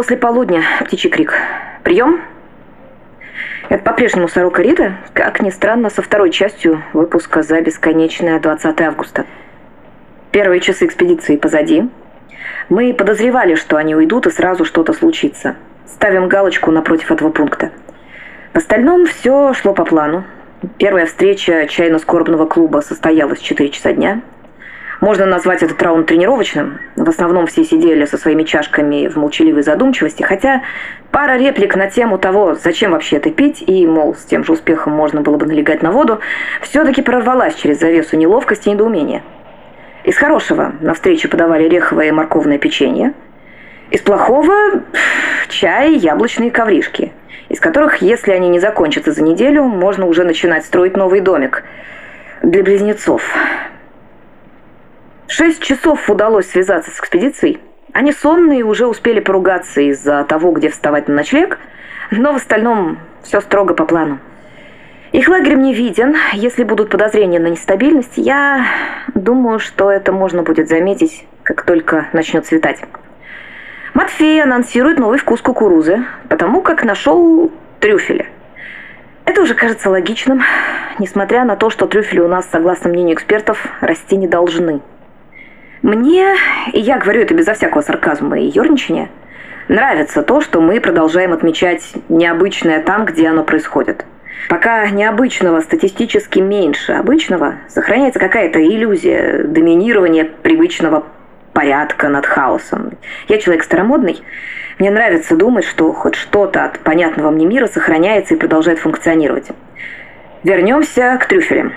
30 после полудня. Птичий крик. Прием? Это по-прежнему «Сорока Рита», как ни странно, со второй частью выпуска за бесконечное 20 августа. Первые часы экспедиции позади. Мы подозревали, что они уйдут и сразу что-то случится. Ставим галочку напротив этого пункта. В остальном все шло по плану. Первая встреча чайно-скорбного клуба состоялась в 4 часа дня – можно назвать этот раунд тренировочным. В основном все сидели со своими чашками в молчаливой задумчивости, хотя пара реплик на тему того, зачем вообще это пить, и, мол, с тем же успехом можно было бы налегать на воду, все-таки прорвалась через завесу неловкости и недоумения. Из хорошего на встрече подавали ореховое и морковное печенье. Из плохого – чай и яблочные ковришки, из которых, если они не закончатся за неделю, можно уже начинать строить новый домик для близнецов – Шесть часов удалось связаться с экспедицией. Они сонные уже успели поругаться из-за того, где вставать на ночлег, но в остальном все строго по плану. Их лагерь мне виден. Если будут подозрения на нестабильность, я думаю, что это можно будет заметить, как только начнет светать. Матфей анонсирует новый вкус кукурузы, потому как нашел трюфеля. Это уже кажется логичным, несмотря на то, что трюфели у нас, согласно мнению экспертов, расти не должны. Мне, и я говорю это безо всякого сарказма и ерничания, нравится то, что мы продолжаем отмечать необычное там, где оно происходит. Пока необычного статистически меньше обычного, сохраняется какая-то иллюзия доминирования привычного порядка над хаосом. Я человек старомодный. Мне нравится думать, что хоть что-то от понятного мне мира сохраняется и продолжает функционировать. Вернемся к трюфелям.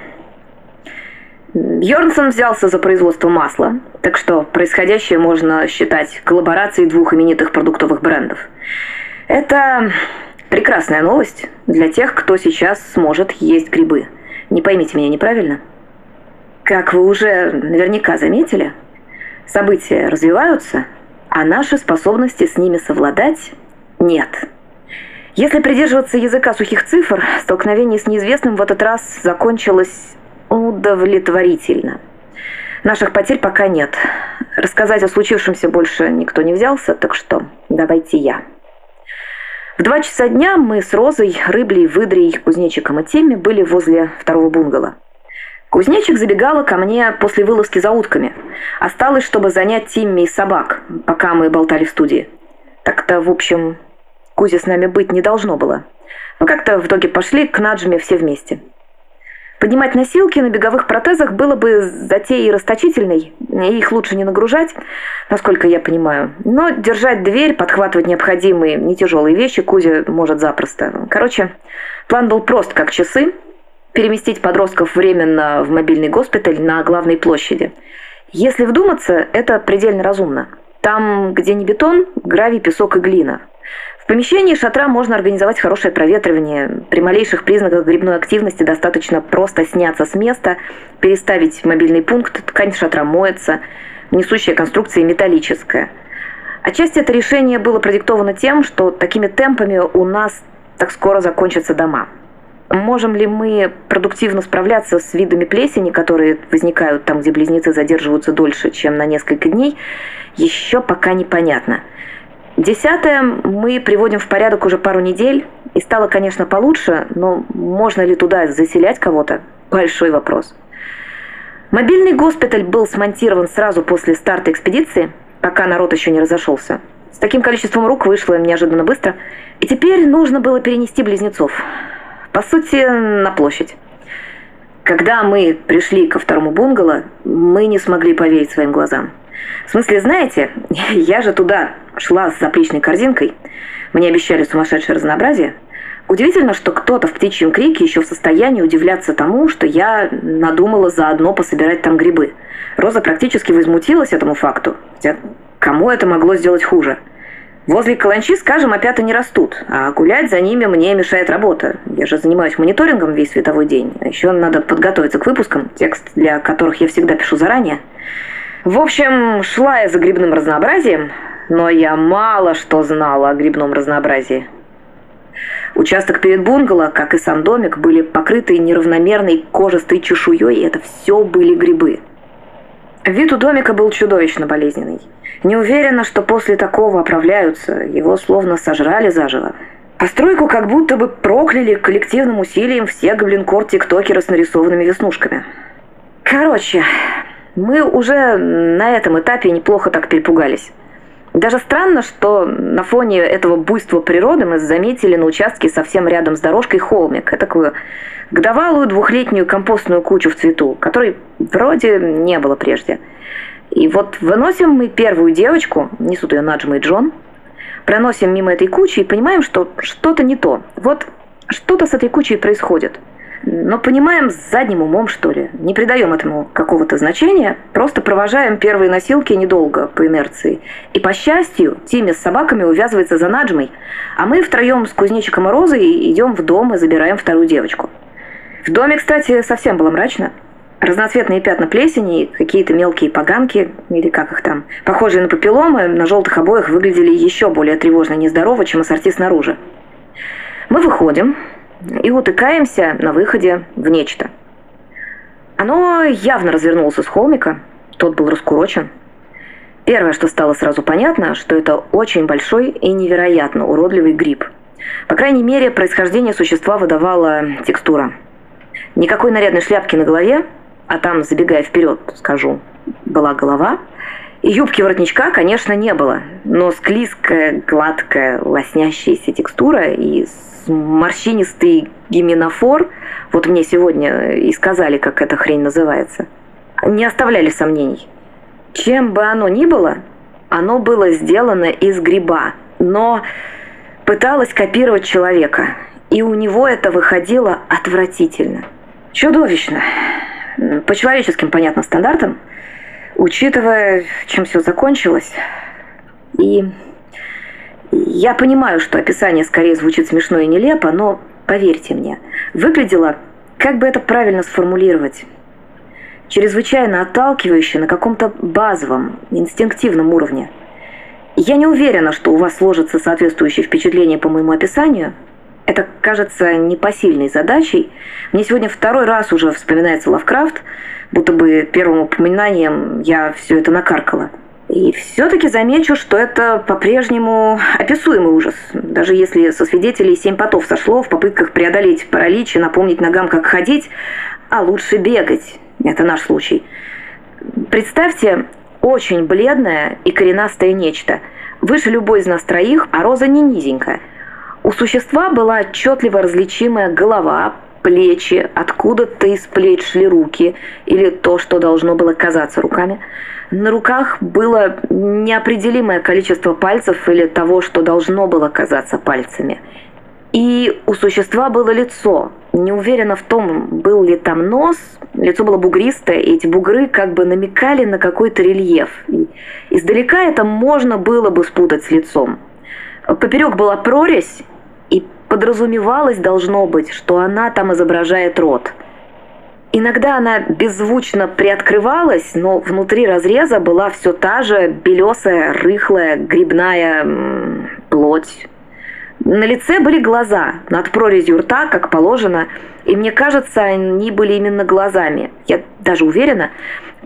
Йорнсон взялся за производство масла, так что происходящее можно считать коллаборацией двух именитых продуктовых брендов. Это прекрасная новость для тех, кто сейчас сможет есть грибы. Не поймите меня неправильно. Как вы уже наверняка заметили, события развиваются, а наши способности с ними совладать нет. Если придерживаться языка сухих цифр, столкновение с неизвестным в этот раз закончилось удовлетворительно. Наших потерь пока нет. Рассказать о случившемся больше никто не взялся, так что давайте я. В два часа дня мы с Розой, Рыблей, Выдрей, Кузнечиком и Теми были возле второго бунгало. Кузнечик забегала ко мне после вылазки за утками. Осталось, чтобы занять Тимми и собак, пока мы болтали в студии. Так-то, в общем, Кузе с нами быть не должно было. Мы как-то в итоге пошли к Наджме все вместе. Поднимать носилки на беговых протезах было бы затеей расточительной, их лучше не нагружать, насколько я понимаю. Но держать дверь, подхватывать необходимые нетяжелые вещи Кузя может запросто. Короче, план был прост, как часы. Переместить подростков временно в мобильный госпиталь на главной площади. Если вдуматься, это предельно разумно. Там, где не бетон, гравий, песок и глина – в помещении шатра можно организовать хорошее проветривание. При малейших признаках грибной активности достаточно просто сняться с места, переставить мобильный пункт, ткань шатра моется, несущая конструкция металлическая. Отчасти это решение было продиктовано тем, что такими темпами у нас так скоро закончатся дома. Можем ли мы продуктивно справляться с видами плесени, которые возникают там, где близнецы задерживаются дольше, чем на несколько дней, еще пока непонятно – Десятое мы приводим в порядок уже пару недель, и стало, конечно, получше, но можно ли туда заселять кого-то? Большой вопрос. Мобильный госпиталь был смонтирован сразу после старта экспедиции, пока народ еще не разошелся. С таким количеством рук вышло им неожиданно быстро. И теперь нужно было перенести близнецов. По сути, на площадь. Когда мы пришли ко второму бунгало, мы не смогли поверить своим глазам. В смысле, знаете, я же туда шла с заплечной корзинкой. Мне обещали сумасшедшее разнообразие. Удивительно, что кто-то в птичьем крике еще в состоянии удивляться тому, что я надумала заодно пособирать там грибы. Роза практически возмутилась этому факту. Хотя кому это могло сделать хуже? Возле каланчи, скажем, опята не растут, а гулять за ними мне мешает работа. Я же занимаюсь мониторингом весь световой день. А еще надо подготовиться к выпускам, текст для которых я всегда пишу заранее. В общем, шла я за грибным разнообразием, но я мало что знала о грибном разнообразии. Участок перед бунгало, как и сам домик, были покрыты неравномерной кожистой чешуей, и это все были грибы. Вид у домика был чудовищно болезненный. Не уверена, что после такого оправляются. Его словно сожрали заживо. Постройку как будто бы прокляли коллективным усилием все гоблинкор-тиктокеры с нарисованными веснушками. Короче, мы уже на этом этапе неплохо так перепугались. Даже странно, что на фоне этого буйства природы мы заметили на участке совсем рядом с дорожкой холмик, такую годовалую двухлетнюю компостную кучу в цвету, которой вроде не было прежде. И вот выносим мы первую девочку, несут ее Наджма и Джон, проносим мимо этой кучи и понимаем, что что-то не то. Вот что-то с этой кучей происходит – но понимаем с задним умом, что ли. Не придаем этому какого-то значения, просто провожаем первые носилки недолго, по инерции. И, по счастью, Тимми с собаками увязывается за Наджмой, а мы втроем с кузнечиком и Розой идем в дом и забираем вторую девочку. В доме, кстати, совсем было мрачно. Разноцветные пятна плесени, какие-то мелкие поганки, или как их там, похожие на папилломы, на желтых обоях выглядели еще более тревожно и нездорово, чем ассорти снаружи. Мы выходим, и утыкаемся на выходе в нечто. Оно явно развернулось с холмика, тот был раскурочен. Первое, что стало сразу понятно, что это очень большой и невероятно уродливый гриб. По крайней мере, происхождение существа выдавала текстура. Никакой нарядной шляпки на голове, а там, забегая вперед, скажу, была голова, юбки воротничка, конечно, не было, но склизкая, гладкая, лоснящаяся текстура и морщинистый гименофор, вот мне сегодня и сказали, как эта хрень называется, не оставляли сомнений. Чем бы оно ни было, оно было сделано из гриба, но пыталось копировать человека, и у него это выходило отвратительно. Чудовищно. По человеческим, понятно, стандартам, учитывая, чем все закончилось. И я понимаю, что описание скорее звучит смешно и нелепо, но поверьте мне, выглядело, как бы это правильно сформулировать, чрезвычайно отталкивающе на каком-то базовом, инстинктивном уровне. Я не уверена, что у вас сложится соответствующее впечатление по моему описанию. Это кажется непосильной задачей. Мне сегодня второй раз уже вспоминается Лавкрафт, будто бы первым упоминанием я все это накаркала. И все-таки замечу, что это по-прежнему описуемый ужас. Даже если со свидетелей семь потов сошло в попытках преодолеть паралич и напомнить ногам, как ходить, а лучше бегать. Это наш случай. Представьте, очень бледное и коренастое нечто. Выше любой из нас троих, а роза не низенькая. У существа была отчетливо различимая голова, плечи, откуда-то из плеч шли руки, или то, что должно было казаться руками – на руках было неопределимое количество пальцев или того, что должно было казаться пальцами. И у существа было лицо. Не уверена в том, был ли там нос. Лицо было бугристое, и эти бугры как бы намекали на какой-то рельеф. И издалека это можно было бы спутать с лицом. Поперек была прорезь, подразумевалось должно быть, что она там изображает рот – Иногда она беззвучно приоткрывалась, но внутри разреза была все та же белесая, рыхлая, грибная плоть. На лице были глаза, над прорезью рта, как положено, и мне кажется, они были именно глазами. Я даже уверена,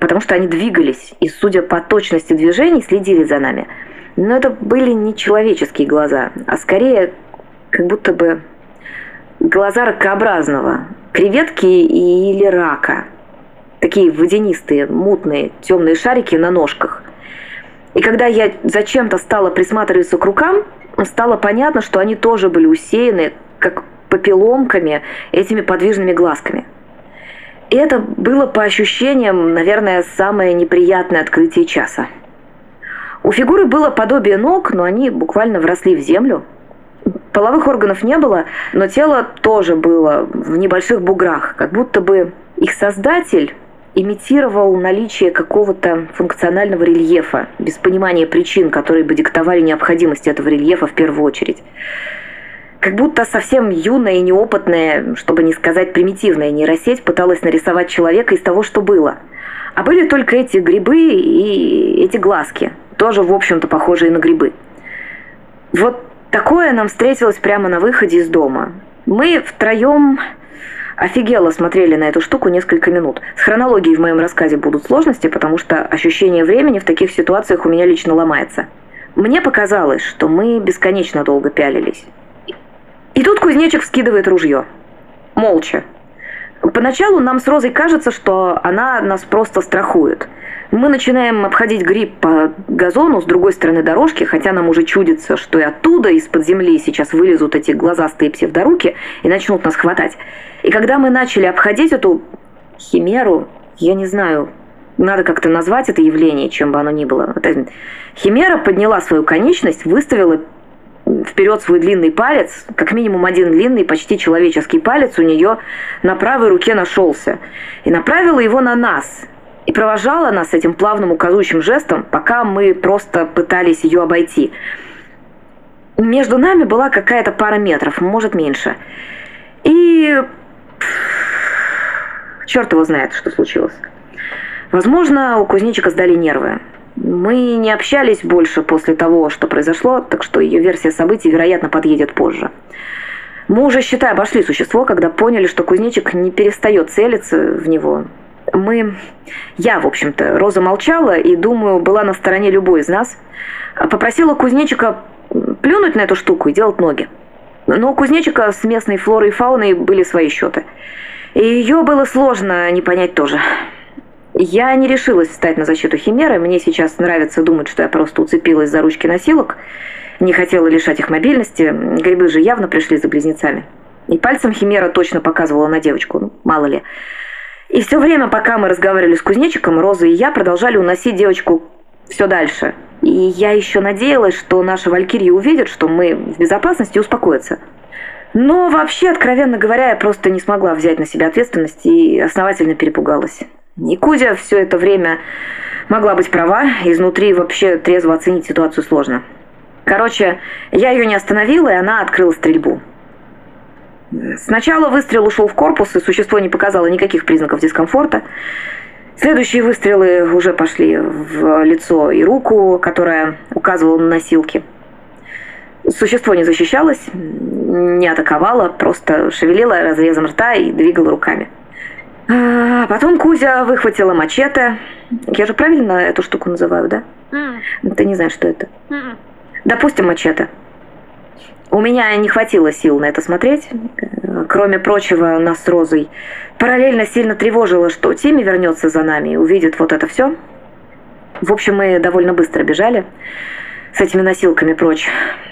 потому что они двигались, и, судя по точности движений, следили за нами. Но это были не человеческие глаза, а скорее как будто бы глаза ракообразного, креветки или рака. Такие водянистые, мутные, темные шарики на ножках. И когда я зачем-то стала присматриваться к рукам, стало понятно, что они тоже были усеяны, как попеломками, этими подвижными глазками. И это было по ощущениям, наверное, самое неприятное открытие часа. У фигуры было подобие ног, но они буквально вросли в землю – Половых органов не было, но тело тоже было в небольших буграх, как будто бы их создатель имитировал наличие какого-то функционального рельефа, без понимания причин, которые бы диктовали необходимость этого рельефа в первую очередь. Как будто совсем юная и неопытная, чтобы не сказать примитивная нейросеть пыталась нарисовать человека из того, что было. А были только эти грибы и эти глазки, тоже, в общем-то, похожие на грибы. Вот Такое нам встретилось прямо на выходе из дома. Мы втроем офигело смотрели на эту штуку несколько минут. С хронологией в моем рассказе будут сложности, потому что ощущение времени в таких ситуациях у меня лично ломается. Мне показалось, что мы бесконечно долго пялились. И тут кузнечик вскидывает ружье. Молча. Поначалу нам с Розой кажется, что она нас просто страхует. Мы начинаем обходить гриб по газону с другой стороны дорожки, хотя нам уже чудится, что и оттуда, из-под земли, сейчас вылезут эти глазастые псевдоруки и начнут нас хватать. И когда мы начали обходить эту химеру, я не знаю, надо как-то назвать это явление, чем бы оно ни было. Химера подняла свою конечность, выставила вперед свой длинный палец, как минимум один длинный, почти человеческий палец у нее на правой руке нашелся. И направила его на нас. И провожала нас этим плавным указующим жестом, пока мы просто пытались ее обойти. Между нами была какая-то пара метров, может меньше. И... Черт его знает, что случилось. Возможно, у кузнечика сдали нервы. Мы не общались больше после того, что произошло, так что ее версия событий, вероятно, подъедет позже. Мы уже, считай, обошли существо, когда поняли, что кузнечик не перестает целиться в него. Мы... Я, в общем-то, Роза молчала и, думаю, была на стороне любой из нас. Попросила кузнечика плюнуть на эту штуку и делать ноги. Но у кузнечика с местной флорой и фауной были свои счеты. И ее было сложно не понять тоже. Я не решилась встать на защиту Химеры. Мне сейчас нравится думать, что я просто уцепилась за ручки носилок. Не хотела лишать их мобильности. Грибы же явно пришли за близнецами. И пальцем Химера точно показывала на девочку. Ну, мало ли. И все время, пока мы разговаривали с кузнечиком, Роза и я продолжали уносить девочку все дальше. И я еще надеялась, что наши валькирии увидят, что мы в безопасности и успокоятся. Но вообще, откровенно говоря, я просто не смогла взять на себя ответственность и основательно перепугалась. И Кузя все это время могла быть права, изнутри вообще трезво оценить ситуацию сложно. Короче, я ее не остановила, и она открыла стрельбу. Сначала выстрел ушел в корпус, и существо не показало никаких признаков дискомфорта. Следующие выстрелы уже пошли в лицо и руку, которая указывала на носилки. Существо не защищалось, не атаковало, просто шевелило разрезом рта и двигало руками. А потом Кузя выхватила мачете. Я же правильно эту штуку называю, да? Mm. Ты не знаешь, что это? Mm. Допустим, мачете. У меня не хватило сил на это смотреть. Кроме прочего, нас с Розой параллельно сильно тревожило, что Тимми вернется за нами и увидит вот это все. В общем, мы довольно быстро бежали с этими носилками прочь,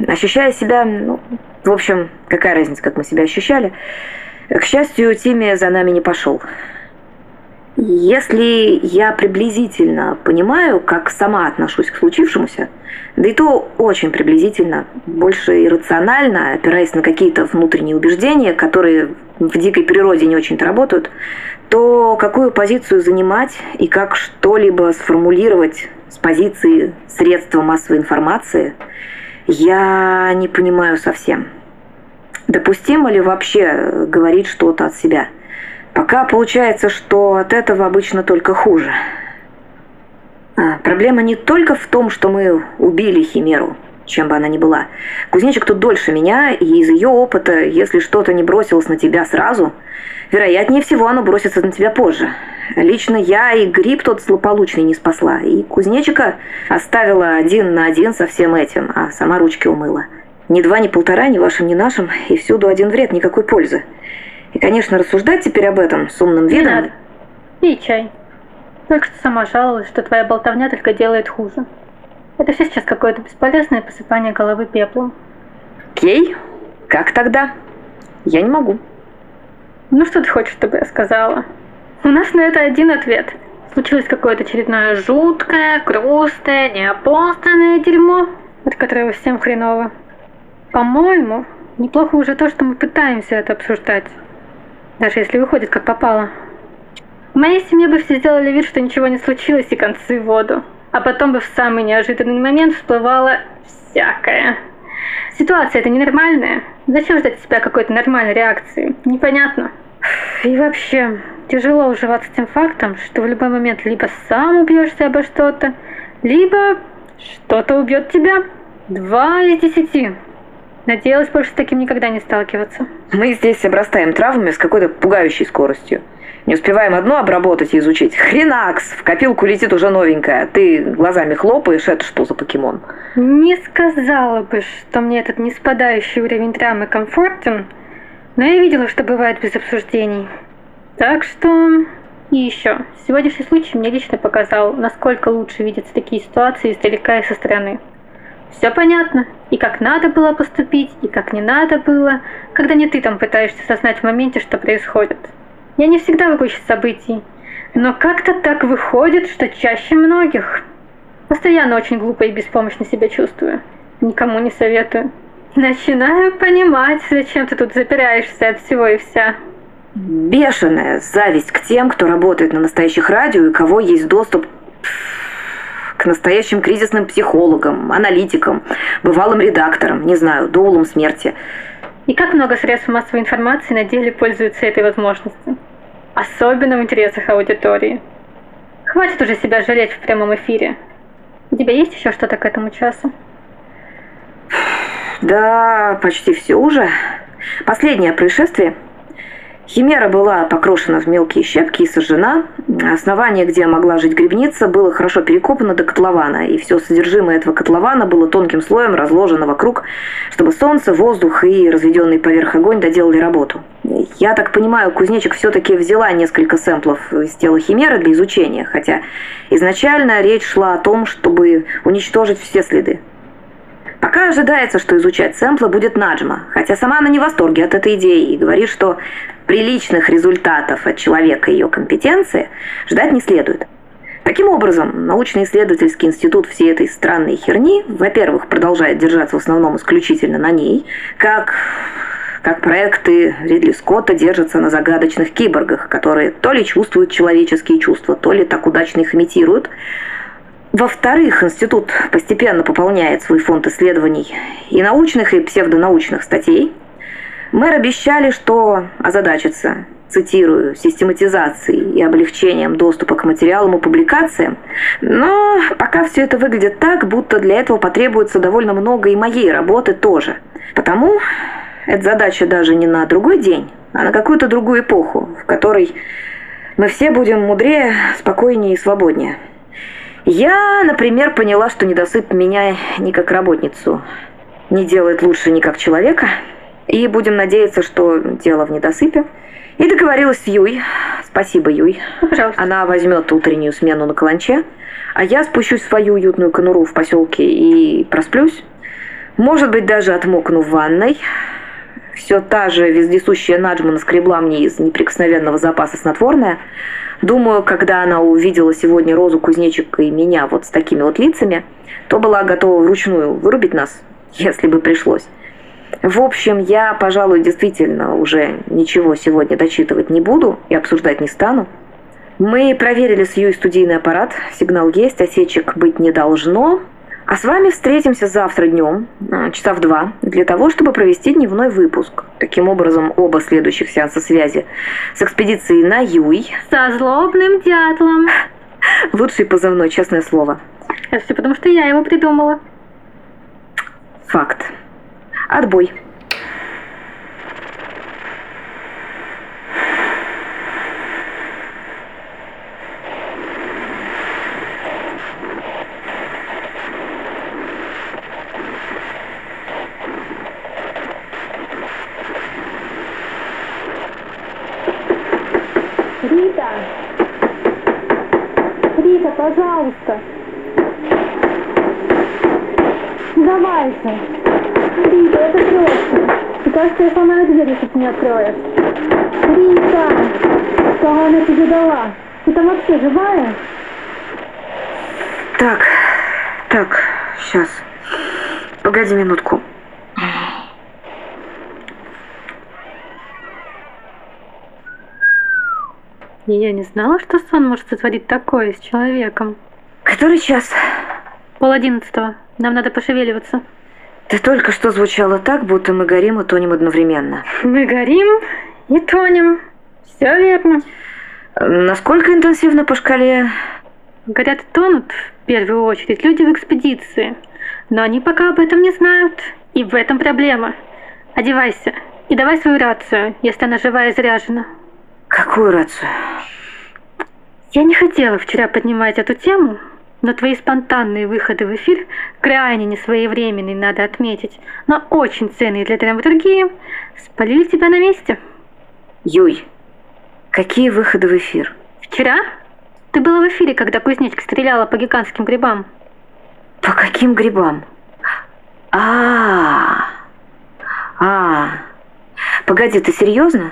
ощущая себя, ну, в общем, какая разница, как мы себя ощущали. К счастью, Тимми за нами не пошел. Если я приблизительно понимаю, как сама отношусь к случившемуся, да и то очень приблизительно, больше иррационально, опираясь на какие-то внутренние убеждения, которые в дикой природе не очень-то работают, то какую позицию занимать и как что-либо сформулировать с позиции средства массовой информации, я не понимаю совсем. Допустимо ли вообще говорить что-то от себя? Пока получается, что от этого обычно только хуже. А, проблема не только в том, что мы убили Химеру, чем бы она ни была. Кузнечик тут дольше меня, и из ее опыта, если что-то не бросилось на тебя сразу, вероятнее всего оно бросится на тебя позже. Лично я и гриб тот злополучный не спасла, и кузнечика оставила один на один со всем этим, а сама ручки умыла. Ни два, ни полтора, ни вашим, ни нашим, и всюду один вред, никакой пользы. И, конечно, рассуждать теперь об этом с умным видом... Не надо. Пей чай. Только что сама жаловалась, что твоя болтовня только делает хуже. Это все сейчас какое-то бесполезное посыпание головы пеплом. Кей? Как тогда? Я не могу. Ну что ты хочешь, чтобы я сказала? У нас на это один ответ. Случилось какое-то очередное жуткое, грустное, неопознанное дерьмо, от которого всем хреново. По-моему, неплохо уже то, что мы пытаемся это обсуждать. Даже если выходит как попало. В моей семье бы все сделали вид, что ничего не случилось и концы в воду. А потом бы в самый неожиданный момент всплывало всякое. Ситуация это ненормальная. Зачем ждать от себя какой-то нормальной реакции? Непонятно. И вообще, тяжело уживаться тем фактом, что в любой момент либо сам убьешься обо что-то, либо что-то убьет тебя. Два из десяти. Надеялась больше с таким никогда не сталкиваться. Мы здесь обрастаем травмами с какой-то пугающей скоростью. Не успеваем одно обработать и изучить. Хренакс! В копилку летит уже новенькая. Ты глазами хлопаешь, это что за покемон? Не сказала бы, что мне этот неспадающий уровень драмы комфортен, но я видела, что бывает без обсуждений. Так что... И еще, сегодняшний случай мне лично показал, насколько лучше видятся такие ситуации издалека и со стороны. Все понятно. И как надо было поступить, и как не надо было, когда не ты там пытаешься осознать в моменте, что происходит. Я не всегда в гуще событий, но как-то так выходит, что чаще многих. Постоянно очень глупо и беспомощно себя чувствую. Никому не советую. Начинаю понимать, зачем ты тут запираешься от всего и вся. Бешеная зависть к тем, кто работает на настоящих радио и кого есть доступ к настоящим кризисным психологам, аналитикам, бывалым редакторам, не знаю, доулам смерти. И как много средств массовой информации на деле пользуются этой возможностью. Особенно в интересах аудитории. Хватит уже себя жалеть в прямом эфире. У тебя есть еще что-то к этому часу? Да, почти все уже. Последнее происшествие – Химера была покрошена в мелкие щепки и сожжена. Основание, где могла жить грибница, было хорошо перекопано до котлована, и все содержимое этого котлована было тонким слоем разложено вокруг, чтобы солнце, воздух и разведенный поверх огонь доделали работу. Я так понимаю, кузнечик все-таки взяла несколько сэмплов из тела химеры для изучения, хотя изначально речь шла о том, чтобы уничтожить все следы. Пока ожидается, что изучать сэмплы будет Наджма, хотя сама она не в восторге от этой идеи и говорит, что приличных результатов от человека и ее компетенции ждать не следует. Таким образом, научно-исследовательский институт всей этой странной херни, во-первых, продолжает держаться в основном исключительно на ней, как как проекты Ридли Скотта держатся на загадочных киборгах, которые то ли чувствуют человеческие чувства, то ли так удачно их имитируют, во-вторых, институт постепенно пополняет свой фонд исследований и научных, и псевдонаучных статей. Мэр обещали, что озадачится, цитирую, систематизацией и облегчением доступа к материалам и публикациям, но пока все это выглядит так, будто для этого потребуется довольно много и моей работы тоже. Потому эта задача даже не на другой день, а на какую-то другую эпоху, в которой мы все будем мудрее, спокойнее и свободнее. Я, например, поняла, что недосып меня не как работницу не делает лучше ни как человека. И будем надеяться, что дело в недосыпе. И договорилась с Юй. Спасибо, Юй. Пожалуйста. Она возьмет утреннюю смену на каланче, а я спущусь в свою уютную конуру в поселке и просплюсь. Может быть, даже отмокну в ванной. Все та же вездесущая Наджма наскребла мне из неприкосновенного запаса снотворное – Думаю, когда она увидела сегодня Розу Кузнечика и меня вот с такими вот лицами, то была готова вручную вырубить нас, если бы пришлось. В общем, я, пожалуй, действительно уже ничего сегодня дочитывать не буду и обсуждать не стану. Мы проверили с Юй студийный аппарат, сигнал есть, осечек быть не должно, а с вами встретимся завтра днем, а, часа в два, для того, чтобы провести дневной выпуск. Таким образом, оба следующих сеанса связи с экспедицией на Юй. Со злобным дятлом. Лучший позывной, честное слово. Это все потому, что я его придумала. Факт. Отбой. Рита! Рита, пожалуйста! Срочно! Мне кажется, я сломаю дверь, если ты не откроешь. Рита! Что она тебе дала? Ты там вообще живая? Так, так, сейчас. Погоди минутку. Я не знала, что сон может сотворить такое с человеком. Который час? Пол одиннадцатого. Нам надо пошевеливаться. Ты только что звучало так, будто мы горим и тонем одновременно. Мы горим и тонем. Все верно. Насколько интенсивно по шкале? Горят и тонут, в первую очередь, люди в экспедиции. Но они пока об этом не знают. И в этом проблема. Одевайся. И давай свою рацию, если она живая и заряжена. Какую рацию? Я не хотела вчера поднимать эту тему, но твои спонтанные выходы в эфир крайне несвоевременные, надо отметить, но очень ценные для драматургии, спалили тебя на месте. Юй, какие выходы в эфир? Вчера? Ты была в эфире, когда кузнечка стреляла по гигантским грибам. По каким грибам? А, а, погоди, ты серьезно?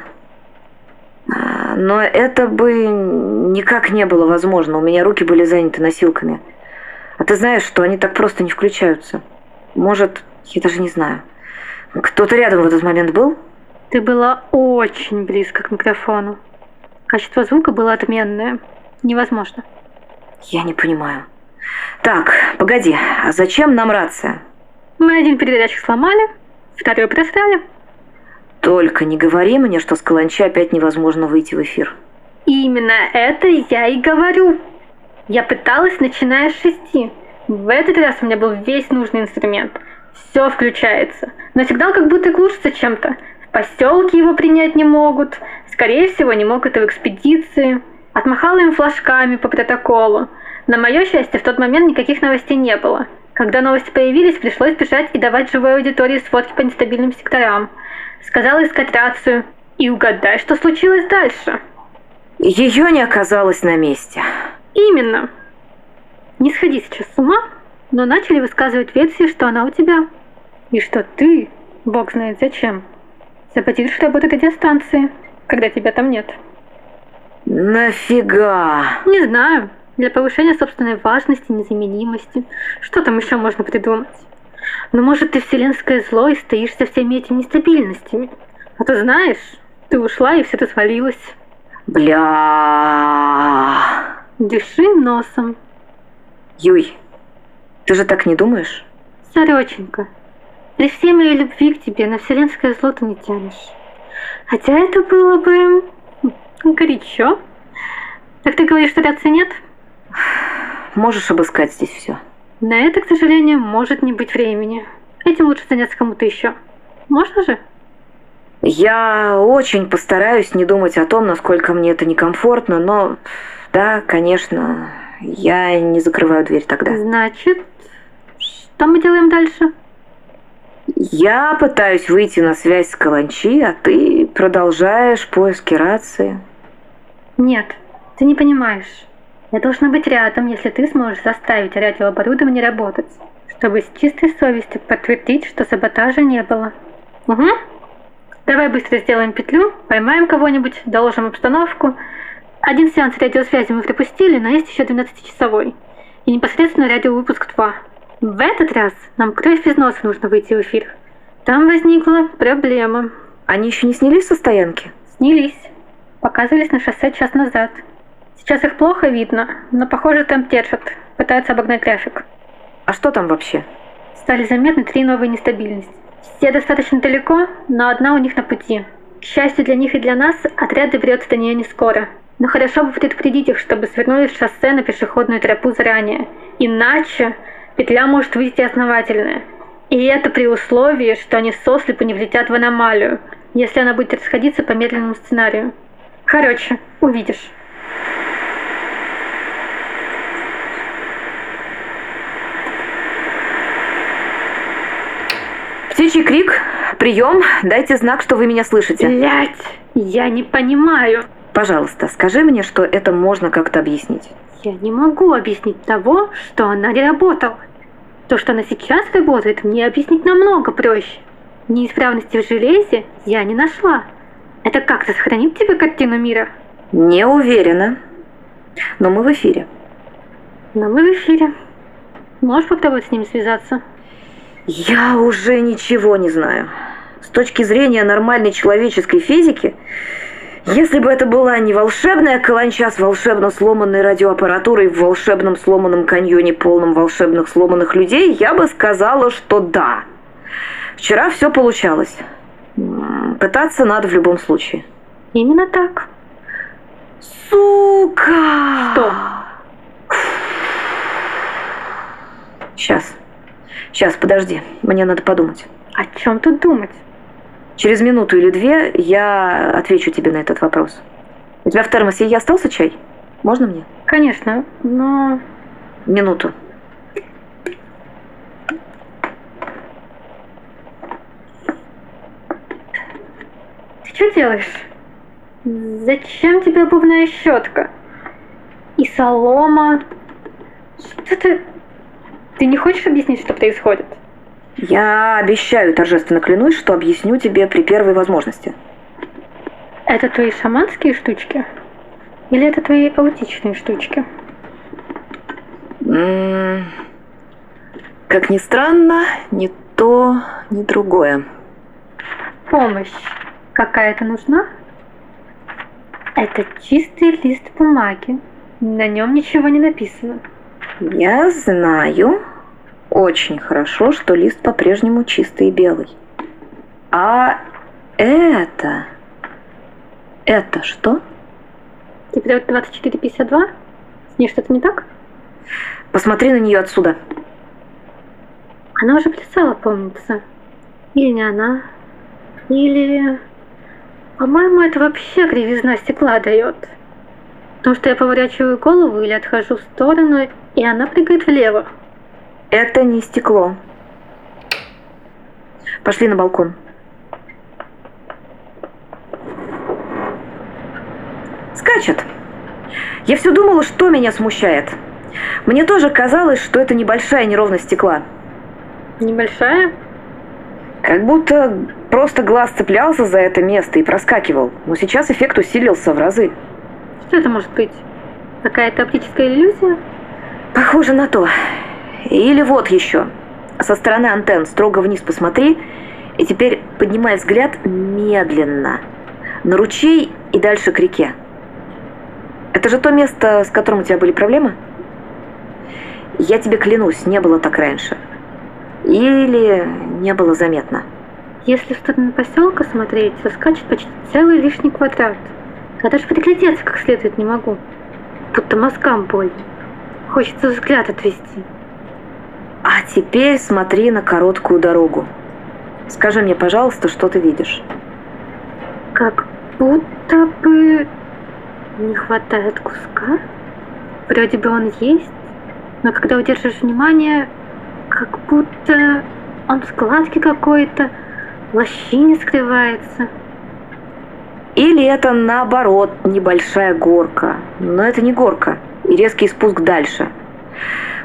Но это бы никак не было возможно. У меня руки были заняты носилками. А ты знаешь, что они так просто не включаются. Может, я даже не знаю. Кто-то рядом в этот момент был? Ты была очень близко к микрофону. Качество звука было отменное. Невозможно. Я не понимаю. Так, погоди, а зачем нам рация? Мы один передатчик сломали, второй просрали. Только не говори мне, что с Каланчи опять невозможно выйти в эфир. Именно это я и говорю. Я пыталась, начиная с шести. В этот раз у меня был весь нужный инструмент. Все включается. Но сигнал как будто глушится чем-то. В поселке его принять не могут. Скорее всего, не могут и в экспедиции. Отмахала им флажками по протоколу. На мое счастье, в тот момент никаких новостей не было. Когда новости появились, пришлось бежать и давать живой аудитории сводки по нестабильным секторам. Сказала искать рацию. И угадай, что случилось дальше. Ее не оказалось на месте. Именно. Не сходи сейчас с ума, но начали высказывать версии, что она у тебя. И что ты, бог знает зачем, саботируешь работу радиостанции, когда тебя там нет. Нафига? Не знаю. Для повышения собственной важности, незаменимости. Что там еще можно придумать? Но может ты вселенское зло и стоишь за всеми этими нестабильностями? А ты знаешь, ты ушла и все это свалилось. Бля. Дыши носом. Юй, ты же так не думаешь? Сороченька, при всей моей любви к тебе на вселенское зло ты не тянешь. Хотя это было бы горячо. Так ты говоришь, что рации нет? Можешь обыскать здесь все. На это, к сожалению, может не быть времени. Этим лучше заняться кому-то еще. Можно же? Я очень постараюсь не думать о том, насколько мне это некомфортно, но да, конечно, я не закрываю дверь тогда. Значит, что мы делаем дальше? Я пытаюсь выйти на связь с Каланчи, а ты продолжаешь поиски рации. Нет, ты не понимаешь. Я должна быть рядом, если ты сможешь заставить радиооборудование работать, чтобы с чистой совестью подтвердить, что саботажа не было. Угу. Давай быстро сделаем петлю, поймаем кого-нибудь, доложим обстановку. Один сеанс радиосвязи мы пропустили, но есть еще 12-часовой. И непосредственно радиовыпуск 2. В этот раз нам кровь из носа нужно выйти в эфир. Там возникла проблема. Они еще не снялись со стоянки? Снялись. Показывались на шоссе час назад. Сейчас их плохо видно, но похоже темп держат. Пытаются обогнать трафик. А что там вообще? Стали заметны три новые нестабильности. Все достаточно далеко, но одна у них на пути. К счастью для них и для нас, отряд доберется до нее не скоро. Но хорошо бы предупредить их, чтобы свернули с шоссе на пешеходную тропу заранее. Иначе петля может выйти основательная. И это при условии, что они сослепу не влетят в аномалию, если она будет расходиться по медленному сценарию. Короче, увидишь. Птичий крик. Прием. Дайте знак, что вы меня слышите. Блять, я не понимаю. Пожалуйста, скажи мне, что это можно как-то объяснить. Я не могу объяснить того, что она не работала. То, что она сейчас работает, мне объяснить намного проще. Неисправности в железе я не нашла. Это как-то сохранит тебе картину мира? Не уверена. Но мы в эфире. Но мы в эфире. Можешь попробовать с ними связаться? Я уже ничего не знаю. С точки зрения нормальной человеческой физики, если бы это была не волшебная каланча с волшебно сломанной радиоаппаратурой в волшебном сломанном каньоне, полном волшебных сломанных людей, я бы сказала, что да. Вчера все получалось. Пытаться надо в любом случае. Именно так. Сука! Что? Сейчас. Сейчас, подожди, мне надо подумать. О чем тут думать? Через минуту или две я отвечу тебе на этот вопрос. У тебя в термосе и остался чай? Можно мне? Конечно, но... Минуту. Ты что делаешь? Зачем тебе обувная щетка? И солома? Что ты... Ты не хочешь объяснить, что происходит? Я обещаю, торжественно клянусь, что объясню тебе при первой возможности. Это твои шаманские штучки? Или это твои аутичные штучки? М-м, Как ни странно, ни то, ни другое. Помощь какая-то нужна? Это чистый лист бумаги. На нем ничего не написано. Я знаю очень хорошо, что лист по-прежнему чистый и белый. А это... Это что? Тебе 2452? С ней что-то не так? Посмотри на нее отсюда. Она уже плясала, помнится. Или не она. Или... По-моему, это вообще кривизна стекла дает. Потому что я поворачиваю голову или отхожу в сторону, и она прыгает влево. Это не стекло. Пошли на балкон. Скачет. Я все думала, что меня смущает. Мне тоже казалось, что это небольшая неровность стекла. Небольшая? Как будто просто глаз цеплялся за это место и проскакивал. Но сейчас эффект усилился в разы. Что это может быть? Какая-то оптическая иллюзия? Похоже на то. Или вот еще. Со стороны антенн строго вниз посмотри, и теперь поднимай взгляд медленно. На ручей и дальше к реке. Это же то место, с которым у тебя были проблемы? Я тебе клянусь, не было так раньше. Или не было заметно. Если в сторону поселка смотреть, то скачет почти целый лишний квадрат. Я даже приглядеться как следует не могу. Будто мозгам больно. Хочется взгляд отвести. А теперь смотри на короткую дорогу. Скажи мне, пожалуйста, что ты видишь? Как будто бы не хватает куска. Вроде бы он есть, но когда удержишь внимание, как будто он в складке какой-то, в лощине скрывается. Или это наоборот небольшая горка. Но это не горка. И резкий спуск дальше.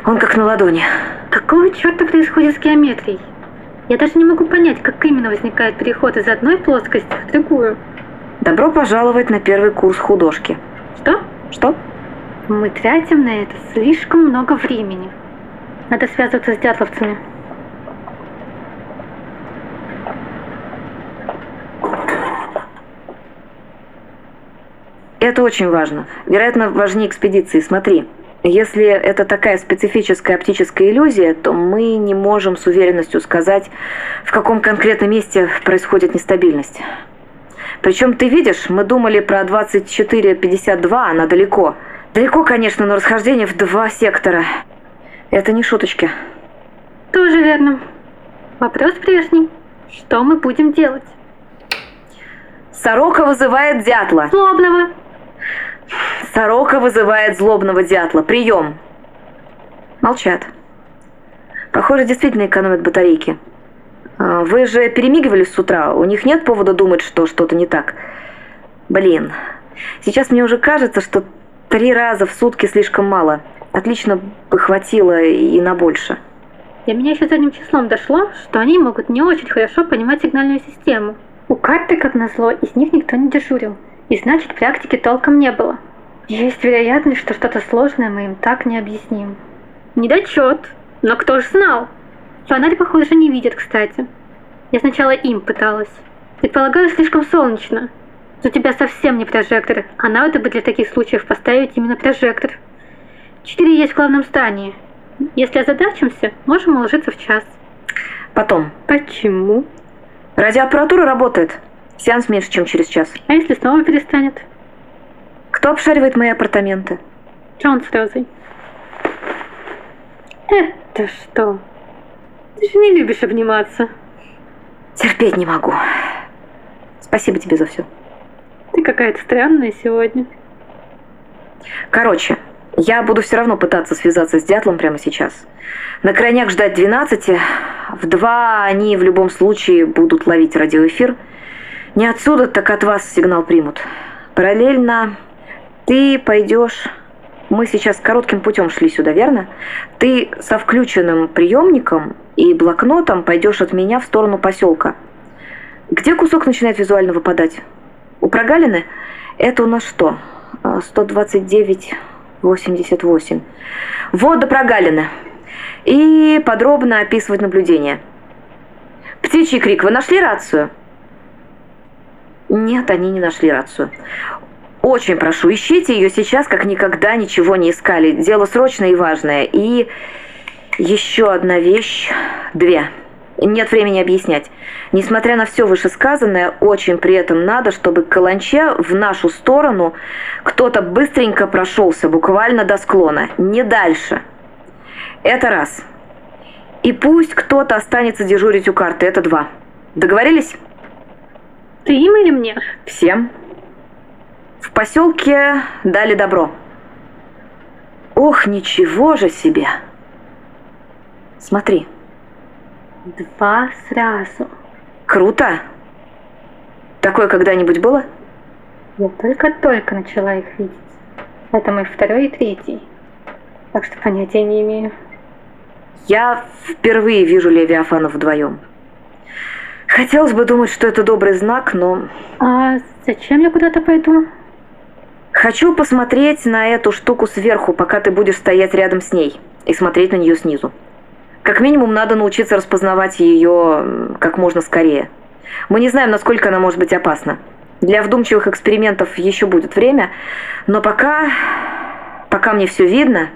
Он как на ладони. Какого черта происходит с геометрией? Я даже не могу понять, как именно возникает переход из одной плоскости в другую. Добро пожаловать на первый курс художки. Что? Что? Мы тратим на это слишком много времени. Надо связываться с дятловцами. Это очень важно. Вероятно, важнее экспедиции. Смотри, если это такая специфическая оптическая иллюзия, то мы не можем с уверенностью сказать, в каком конкретном месте происходит нестабильность. Причем ты видишь, мы думали про 2452, она далеко. Далеко, конечно, но расхождение в два сектора. Это не шуточки. Тоже верно. Вопрос прежний. Что мы будем делать? Сорока вызывает дятла. Злобного. Сорока вызывает злобного дятла. Прием. Молчат. Похоже, действительно экономят батарейки. А, Вы же перемигивались с утра. У них нет повода думать, что что-то не так. Блин. Сейчас мне уже кажется, что три раза в сутки слишком мало. Отлично бы хватило и на больше. До меня еще задним числом дошло, что они могут не очень хорошо понимать сигнальную систему. У карты, как назло, из них никто не дежурил. И значит, практики толком не было. Есть вероятность, что что-то сложное мы им так не объясним. Недочет. Но кто ж знал? Фонарь, похоже, не видит, кстати. Я сначала им пыталась. Предполагаю, слишком солнечно. У тебя совсем не прожектор, а надо бы для таких случаев поставить именно прожектор. Четыре есть в главном здании. Если озадачимся, можем уложиться в час. Потом. Почему? Радиоаппаратура работает. Сеанс меньше, чем через час. А если снова перестанет? Кто обшаривает мои апартаменты? Джон с Розой. Это что? Ты же не любишь обниматься. Терпеть не могу. Спасибо тебе за все. Ты какая-то странная сегодня. Короче, я буду все равно пытаться связаться с дятлом прямо сейчас. На крайняк ждать 12. В 2 они в любом случае будут ловить радиоэфир. Не отсюда, так от вас сигнал примут. Параллельно ты пойдешь... Мы сейчас коротким путем шли сюда, верно? Ты со включенным приемником и блокнотом пойдешь от меня в сторону поселка. Где кусок начинает визуально выпадать? У прогалины? Это у нас что? 129, 88. Вот до прогалины. И подробно описывать наблюдение. Птичий крик. Вы нашли рацию? Нет, они не нашли рацию. Очень прошу, ищите ее сейчас, как никогда ничего не искали. Дело срочное и важное. И еще одна вещь. Две. Нет времени объяснять. Несмотря на все вышесказанное, очень при этом надо, чтобы к каланче в нашу сторону кто-то быстренько прошелся, буквально до склона. Не дальше. Это раз. И пусть кто-то останется дежурить у карты. Это два. Договорились? Ты им или мне? Всем. В поселке дали добро. Ох, ничего же себе. Смотри. Два сразу. Круто. Такое когда-нибудь было? Я только-только начала их видеть. Это мой второй и третий. Так что понятия не имею. Я впервые вижу Левиафана вдвоем. Хотелось бы думать, что это добрый знак, но... А зачем я куда-то пойду? Хочу посмотреть на эту штуку сверху, пока ты будешь стоять рядом с ней и смотреть на нее снизу. Как минимум, надо научиться распознавать ее как можно скорее. Мы не знаем, насколько она может быть опасна. Для вдумчивых экспериментов еще будет время, но пока, пока мне все видно,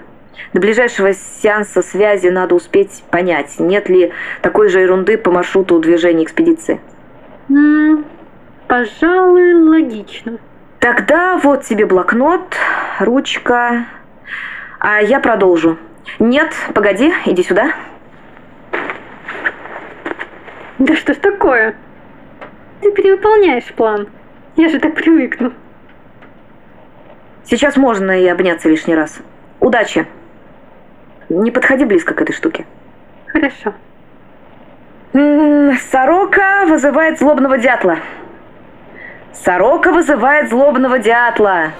до ближайшего сеанса связи надо успеть понять, нет ли такой же ерунды по маршруту движения экспедиции. Пожалуй, логично. Тогда вот тебе блокнот, ручка, а я продолжу. Нет, погоди, иди сюда. Да что ж такое? Ты перевыполняешь план. Я же так привыкну. Сейчас можно и обняться лишний раз. Удачи. Не подходи близко к этой штуке. Хорошо. Сорока вызывает злобного дятла. Сорока вызывает злобного дятла.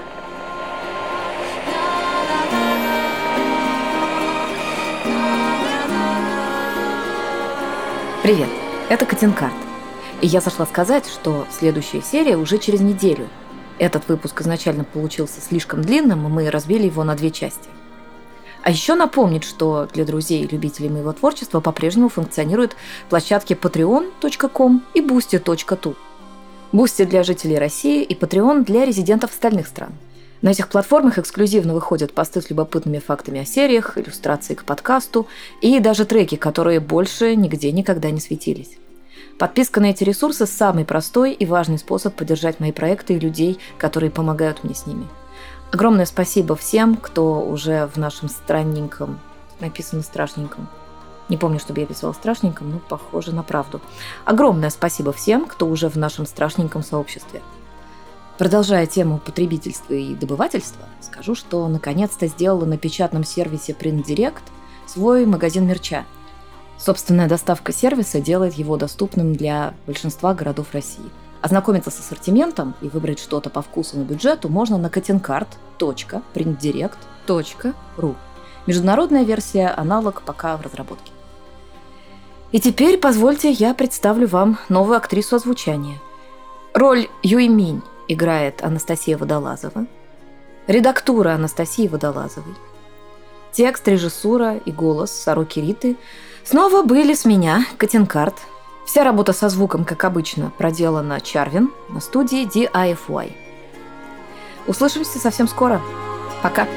Привет, это Катинкарт. И я зашла сказать, что следующая серия уже через неделю. Этот выпуск изначально получился слишком длинным, и мы разбили его на две части. А еще напомнить, что для друзей и любителей моего творчества по-прежнему функционируют площадки patreon.com и boosty.tu. Boosty для жителей России и Patreon для резидентов остальных стран. На этих платформах эксклюзивно выходят посты с любопытными фактами о сериях, иллюстрации к подкасту и даже треки, которые больше нигде никогда не светились. Подписка на эти ресурсы – самый простой и важный способ поддержать мои проекты и людей, которые помогают мне с ними. Огромное спасибо всем, кто уже в нашем странненьком, написано страшненьком, не помню, чтобы я писала страшненьком, но похоже на правду. Огромное спасибо всем, кто уже в нашем страшненьком сообществе. Продолжая тему потребительства и добывательства, скажу, что наконец-то сделала на печатном сервисе Print Direct свой магазин мерча – Собственная доставка сервиса делает его доступным для большинства городов России. Ознакомиться с ассортиментом и выбрать что-то по вкусу и бюджету можно на katincart.printdirect.ru. Международная версия аналог пока в разработке. И теперь позвольте я представлю вам новую актрису озвучания. Роль Юй Минь играет Анастасия Водолазова. Редактура Анастасии Водолазовой. Текст, режиссура и голос Сороки Риты – Снова были с меня, Катинкарт. Вся работа со звуком, как обычно, проделана Чарвин на студии DIFY. Услышимся совсем скоро. Пока.